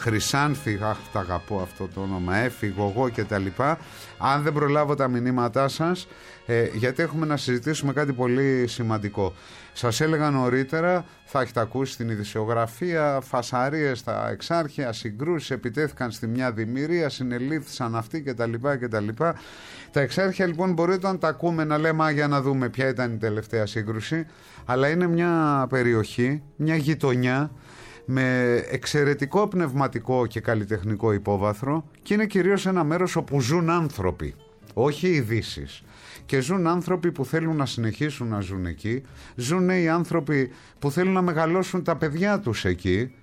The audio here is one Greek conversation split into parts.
Χρυσάνθη, αχ, τα αγαπώ αυτό το όνομα, έφυγω εγώ και τα λοιπά. Αν δεν προλάβω τα μηνύματά σας, ε, γιατί έχουμε να συζητήσουμε κάτι πολύ σημαντικό. Σας έλεγα νωρίτερα, θα έχετε ακούσει την ειδησιογραφία, φασαρίες στα εξάρχεια, συγκρούσεις, επιτέθηκαν στη μια δημιουργία, συνελήφθησαν αυτοί κτλ. κτλ. Τα εξάρχεια λοιπόν μπορεί όταν τα ακούμε να λέμε για να δούμε ποια ήταν η τελευταία σύγκρουση, αλλά είναι μια περιοχή, μια γειτονιά, με εξαιρετικό πνευματικό και καλλιτεχνικό υπόβαθρο και είναι κυρίως ένα μέρος όπου ζουν άνθρωποι, όχι ειδήσεις. Και ζουν άνθρωποι που θέλουν να συνεχίσουν να ζουν εκεί, ζουν οι άνθρωποι που θέλουν να μεγαλώσουν τα παιδιά τους εκεί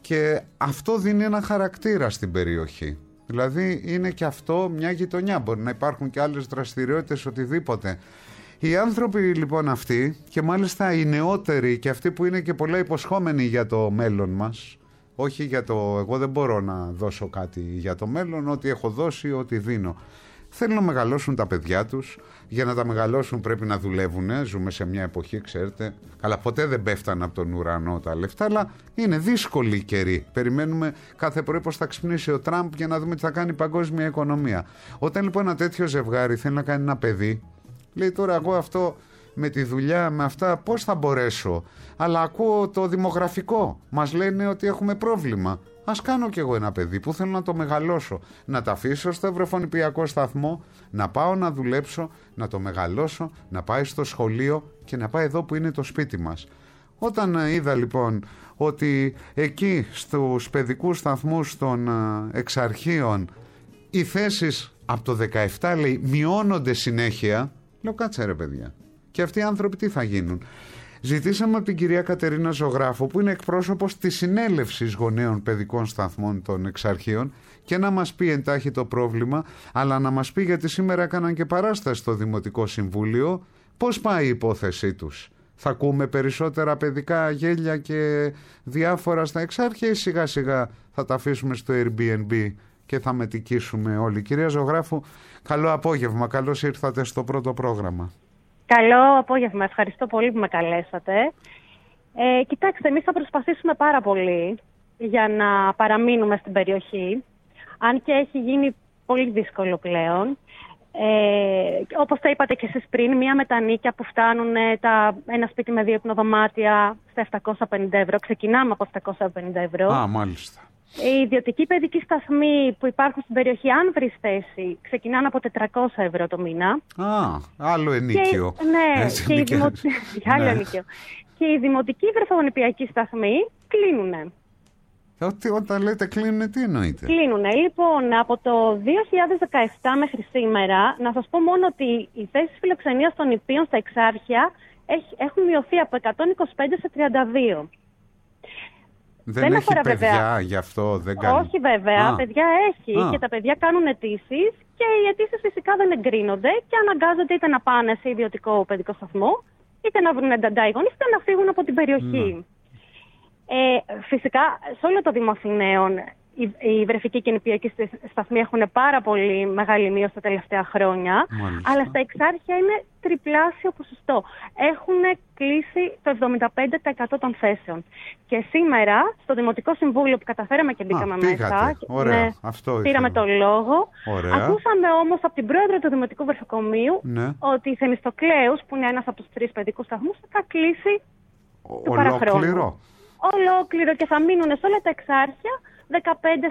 και αυτό δίνει ένα χαρακτήρα στην περιοχή. Δηλαδή είναι και αυτό μια γειτονιά, μπορεί να υπάρχουν και άλλες δραστηριότητες, οτιδήποτε. Οι άνθρωποι λοιπόν αυτοί και μάλιστα οι νεότεροι και αυτοί που είναι και πολλά υποσχόμενοι για το μέλλον μας όχι για το εγώ δεν μπορώ να δώσω κάτι για το μέλλον, ό,τι έχω δώσει, ό,τι δίνω. Θέλουν να μεγαλώσουν τα παιδιά τους, για να τα μεγαλώσουν πρέπει να δουλεύουν, ζούμε σε μια εποχή ξέρετε, καλά ποτέ δεν πέφτανε από τον ουρανό τα λεφτά, αλλά είναι δύσκολη η καιρή. Περιμένουμε κάθε πρωί πως θα ξυπνήσει ο Τραμπ για να δούμε τι θα κάνει η παγκόσμια οικονομία. Όταν λοιπόν ένα τέτοιο ζευγάρι θέλει να κάνει ένα παιδί, Λέει τώρα εγώ αυτό με τη δουλειά, με αυτά πώς θα μπορέσω; Αλλά ακούω το δημογραφικό. Μας λένε ότι έχουμε πρόβλημα. Ας κάνω κι εγώ ένα παιδί που θέλω να το μεγαλώσω. Να τα αφήσω στο Ευρωφωνηπιακό σταθμό, να πάω να δουλέψω, να το μεγαλώσω, να πάει στο σχολείο και να πάει εδώ που είναι το σπίτι μας. Όταν είδα λοιπόν ότι εκεί στους παιδικούς σταθμούς των ε, εξαρχείων οι θέσεις από το 17 λέει μειώνονται συνέχεια Λέω κάτσε ρε παιδιά. Και αυτοί οι άνθρωποι τι θα γίνουν; Ζητήσαμε από την κυρία Κατερίνα Ζωγράφο που είναι εκπρόσωπος της συνέλευσης γονέων παιδικών σταθμών των εξαρχείων και να μας πει εντάχει το πρόβλημα αλλά να μας πει γιατί σήμερα έκαναν και παράσταση στο Δημοτικό Συμβούλιο πώς πάει η υπόθεσή τους; Θα ακούμε περισσότερα παιδικά γέλια και διάφορα στα εξάρχεια ή σιγά σιγά θα τα αφήσουμε στο Airbnb; Και θα μετικήσουμε όλοι. Κυρία Ζωγράφου, καλό απόγευμα. Καλώς ήρθατε στο πρώτο πρόγραμμα. Καλό απόγευμα. Ευχαριστώ πολύ που με καλέσατε. Ε, κοιτάξτε, εμείς θα προσπαθήσουμε πάρα πολύ για να παραμείνουμε στην περιοχή, αν και έχει γίνει πολύ δύσκολο πλέον. Ε, όπως τα είπατε και εσείς πριν, μία μετανίκια που φτάνουν τα, ένα σπίτι με δύο υπνοδωμάτια στα 750 ευρώ. Ξεκινάμε από 750 ευρώ. Α, μάλιστα. Οι ιδιωτικοί παιδικοί σταθμοί που υπάρχουν στην περιοχή, αν βρεις θέση, ξεκινάνε από 400 ευρώ το μήνα. Α, άλλο ενίκιο. Και, ναι, και, οι δημο... άλλο ναι. ενίκιο. και οι δημοτικοί βρεφογονιπιακοί σταθμοί κλείνουν. Ότι όταν λέτε κλείνουν, τι εννοείτε; Κλείνουν. Λοιπόν, από το 2017 μέχρι σήμερα, να σας πω μόνο ότι οι θέσεις φιλοξενίας των υπείων στα εξάρχεια έχουν μειωθεί από 125 σε 32. Δεν, δεν έχει παιδιά βέβαια. γι' αυτό, δεν κάνει. Όχι βέβαια, Α. παιδιά έχει Α. και τα παιδιά κάνουν αιτήσεις και οι αιτήσεις φυσικά δεν εγκρίνονται και αναγκάζονται είτε να πάνε σε ιδιωτικό παιδικό σταθμό, είτε να βρουν ενταντά οι είτε να φύγουν από την περιοχή. Ε, φυσικά, σε όλο το Δήμο Αθηναίων οι βρεφικοί και νηπιακοί σταθμοί έχουν πάρα πολύ μεγάλη μείωση τα τελευταία χρόνια. Αλλά στα εξάρχεια είναι τριπλάσιο ποσοστό. Έχουν κλείσει το 75% των θέσεων. Και σήμερα, στο Δημοτικό Συμβούλιο που καταφέραμε και μπήκαμε μέσα. Ωραία. Ναι, Αυτό πήραμε το λόγο. Ωραία. Ακούσαμε όμως από την πρόεδρο του Δημοτικού Βρεφοκομείου ναι. ότι η Θεμιστοκλέους, που είναι ένας από τους τρεις παιδικούς σταθμούς, θα κλείσει. Ο, ολόκληρο. Ολόκληρο και θα μείνουν σε όλα τα εξάρχεια 15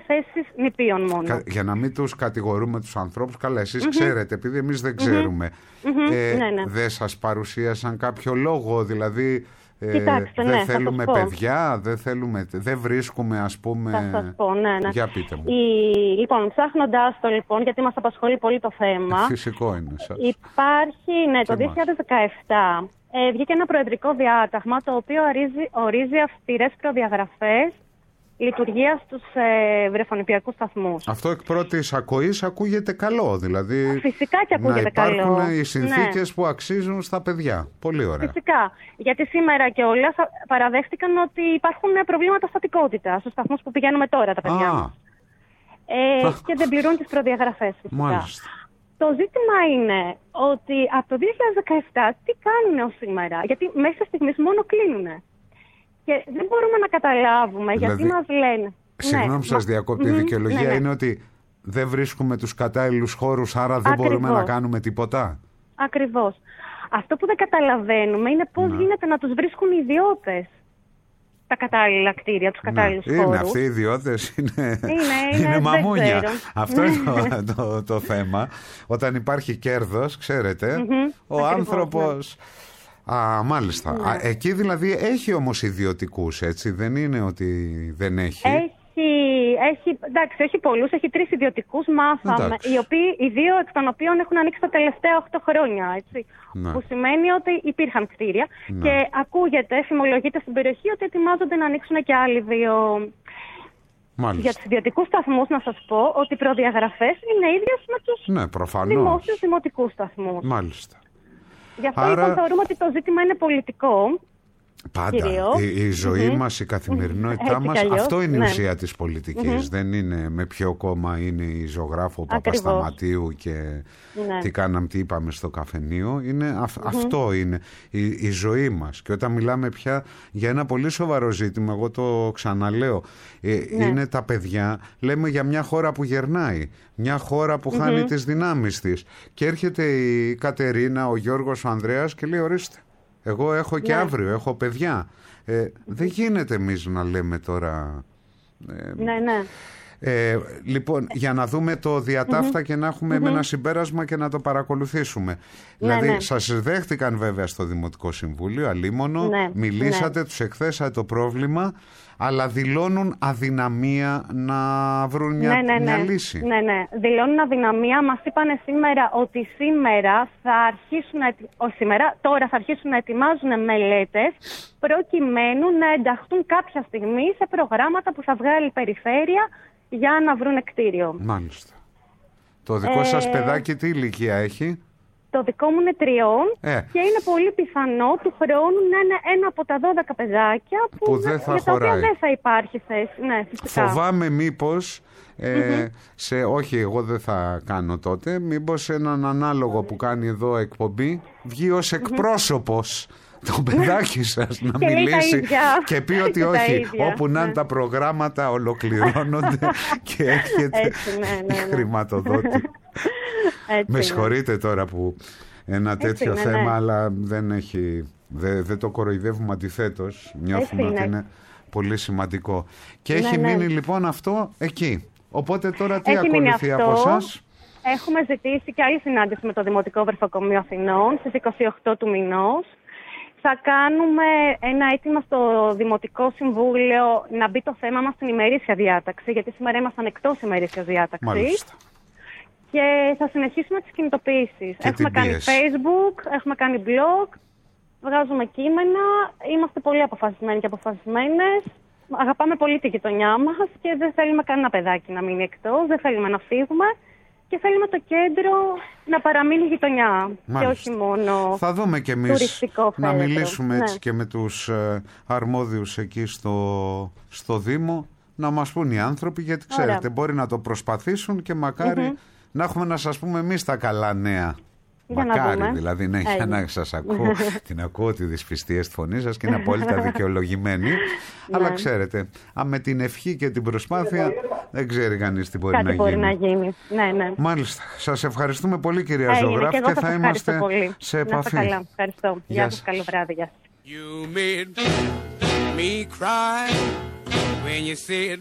θέσεις νηπίων μόνο. Για να μην τους κατηγορούμε τους ανθρώπους, καλά εσείς ξέρετε, επειδή εμείς δεν ξέρουμε. Ε, ναι, ναι. Δεν σας παρουσίασαν κάποιο λόγο, δηλαδή... Ε, Κοιτάξτε, δεν ναι, θέλουμε παιδιά, δεν, θέλουμε, δεν βρίσκουμε ας πούμε... Θα σας πω, ναι, ναι. Για πείτε μου. Η, λοιπόν, ψάχνοντάς το λοιπόν, γιατί μας απασχολεί πολύ το θέμα. Ε, φυσικό είναι. Σας. Υπάρχει, ναι, το 2017 ε, βγήκε ένα προεδρικό διάταγμα το οποίο ορίζει, ορίζει αυστηρές προδιαγραφές λειτουργίας στου ε, βρεφονιπιακούς σταθμούς. Αυτό εκ πρώτης ακοής ακούγεται καλό. Δηλαδή. Φυσικά και ακούγεται καλό. Να υπάρχουν οι συνθήκες ναι. που αξίζουν στα παιδιά. Πολύ ωραία. Φυσικά. Γιατί σήμερα και όλα παραδέχτηκαν ότι υπάρχουν προβλήματα στατικότητας στους σταθμούς που πηγαίνουμε τώρα τα παιδιά μας. Ε, και δεν πληρούν τις προδιαγραφές. Μάλιστα. Το ζήτημα είναι ότι από το 2017 τι κάνουν ως σήμερα; Γιατί μέχρι στιγμής μόνο κλείνουν. Και δεν μπορούμε να καταλάβουμε δηλαδή, γιατί μας λένε. Συγγνώμη που σας διακόπτω, η δικαιολογία ναι, ναι. είναι ότι δεν βρίσκουμε τους κατάλληλους χώρους, άρα δεν μπορούμε να Ακριβώς. κάνουμε τίποτα. Ακριβώς. Αυτό που δεν καταλαβαίνουμε είναι πώς Ναι. γίνεται να τους βρίσκουν οι ιδιώτες τα κατάλληλα κτίρια, τους κατάλληλους Ναι. Είναι χώρους. αυτοί οι ιδιώτες, είναι, είναι, δεν μαμούνια. ξέρω. Αυτό είναι το, το, το θέμα. Όταν υπάρχει κέρδος, ξέρετε, ο ακριβώς, άνθρωπος... Α, μάλιστα. Ναι. Α, εκεί δηλαδή έχει όμως ιδιωτικούς, έτσι; Δεν είναι ότι δεν έχει; Έχει, έχει, εντάξει, όχι πολλούς, έχει τρεις ιδιωτικούς, μάθαμε, Εντάξει. οι, οποίοι, οι δύο εκ των οποίων έχουν ανοίξει τα τελευταία 8 χρόνια, έτσι. Ναι. Που σημαίνει ότι υπήρχαν κτίρια Ναι. και ακούγεται, φημολογείται στην περιοχή ότι ετοιμάζονται να ανοίξουν και άλλοι δύο. Για Μάλιστα. τους ιδιωτικούς σταθμούς να σας πω ότι οι προδιαγραφές είναι ίδιες με τους Ναι, προφανώς. δημόσιους δημοτικούς σταθμούς. Μάλιστα. Γι' αυτό Άρα- λοιπόν θεωρούμε ότι το ζήτημα είναι πολιτικό. Πάντα. Κυρίως. Η, η ζωή μας, η καθημερινότητά Έτσι μας, κι αλλιώς, αυτό είναι η ναι. ουσία της πολιτικης Δεν είναι με ποιο κόμμα είναι η ζωγράφο Ακριβώς. Παπασταματίου και Ναι. τι κάναμε, τι είπαμε στο καφενείο. Είναι, αυ- Αυτό είναι η, η ζωή μας. Και όταν μιλάμε πια για ένα πολύ σοβαρό ζήτημα, εγώ το ξαναλέω, ε, Ναι. είναι τα παιδιά, λέμε για μια χώρα που γερνάει, μια χώρα που χάνει τις δυνάμεις της. Και έρχεται η Κατερίνα, ο Γιώργος, ο Ανδρέας και λέει ορίστε. Εγώ έχω και Ναι. αύριο, έχω παιδιά. Ε, δεν γίνεται εμείς να λέμε τώρα. Ε, Ναι, ναι. Ε, λοιπόν, για να δούμε το διατάφτα και να εχουμε με ένα συμπέρασμα και να το παρακολουθήσουμε. δηλαδή, ναι. σας δέχτηκαν βέβαια στο Δημοτικό Συμβούλιο, αλίμονο, Ναι, μιλήσατε, τους εκθέσατε το πρόβλημα, αλλά δηλώνουν αδυναμία να βρουν μια, ναι, ναι, μια ναι. λύση. Ναι, ναι. Δηλώνουν αδυναμία. Μας είπαν σήμερα ότι σήμερα θα αρχίσουν να, ετι- ο, σήμερα, τώρα θα αρχίσουν να ετοιμάζουν μελέτες προκειμένου να ενταχθούν κάποια στιγμή σε προγράμματα που θα βγάλει η περιφέρεια για να βρουν κτίριο. Μάλιστα. Το δικό Ε, σας παιδάκι τι ηλικία έχει; Το δικό μου είναι τριών Ε. και είναι πολύ πιθανό του χρόνου να είναι ένα από τα 12 παιδάκια που, Που δεν θα για τα οποία χωράει. δεν θα υπάρχει θέση. Ναι, φυσικά. Φοβάμαι μήπως, ε, σε, όχι εγώ δεν θα κάνω τότε, μήπως έναν ανάλογο που κάνει εδώ εκπομπή βγει ως εκπρόσωπος το παιδάκι σας να Και λέει τα μιλήσει ίδια. και πει ότι Και τα όχι, ίδια, όπου να είναι ναι. τα προγράμματα ολοκληρώνονται και έρχεται Έτσι, ναι, ναι, η ναι. χρηματοδότη. Έτσι Με είναι. συγχωρείτε τώρα που ένα τέτοιο είναι, θέμα, ναι. αλλά δεν έχει. Δεν, δεν το κοροϊδεύουμε αντιθέτως. Νιώθουμε Έτσι ότι είναι. είναι πολύ σημαντικό. Και Ναι, έχει ναι. μείνει λοιπόν αυτό εκεί. Οπότε τώρα τι Έχει μείνει ακολουθεί αυτό. από εσάς; Έχουμε ζητήσει και άλλη συνάντηση με το Δημοτικό Βρεφοκομείο Αθηνών στις 28 του μηνός. Θα κάνουμε ένα αίτημα στο Δημοτικό Συμβούλιο να μπει το θέμα μας στην ημερήσια διάταξη, γιατί σήμερα ήμασταν εκτός ημερήσιας διάταξης. Μάλιστα. Και θα συνεχίσουμε τις κινητοποιήσεις. Και έχουμε την κάνει πίεση. Facebook, έχουμε κάνει blog, βγάζουμε κείμενα, είμαστε πολύ αποφασισμένοι και αποφασισμένες. Αγαπάμε πολύ τη γειτονιά μας και δεν θέλουμε κανένα παιδάκι να μείνει εκτός, δεν θέλουμε να φύγουμε και θέλουμε το κέντρο να παραμείνει γειτονιά και Μάλιστα. όχι μόνο Θα δούμε κι εμείς τουριστικό να φέρετρο. μιλήσουμε έτσι Ναι. και με τους ε, αρμόδιους εκεί στο, στο Δήμο να μας πούν οι άνθρωποι γιατί Ωραία. ξέρετε μπορεί να το προσπαθήσουν και μακαρι να έχουμε να σας πούμε εμείς τα καλά νέα. Για να Μακάρι δούμε. δηλαδή, ναι, για Έγινε. να σας ακούω, την ακούω τη δυσπιστία στη φωνής σας και είναι απόλυτα δικαιολογημένη. Αλλά Ναι. ξέρετε, α, με την ευχή και την προσπάθεια δεν ξέρει κανείς τι μπορεί Κάτι να μπορεί γίνει. να γίνει. Ναι, ναι. Μάλιστα. Σας ευχαριστούμε πολύ κυρία Έγινε Ζωγράφ και εγώ και σας θα ευχαριστώ είμαστε πολύ. σε Να είστε επαφή. καλά. Ευχαριστώ. Γεια Γεια σας. σας. Καλό βράδυ. Γεια σας. You made me cry when you said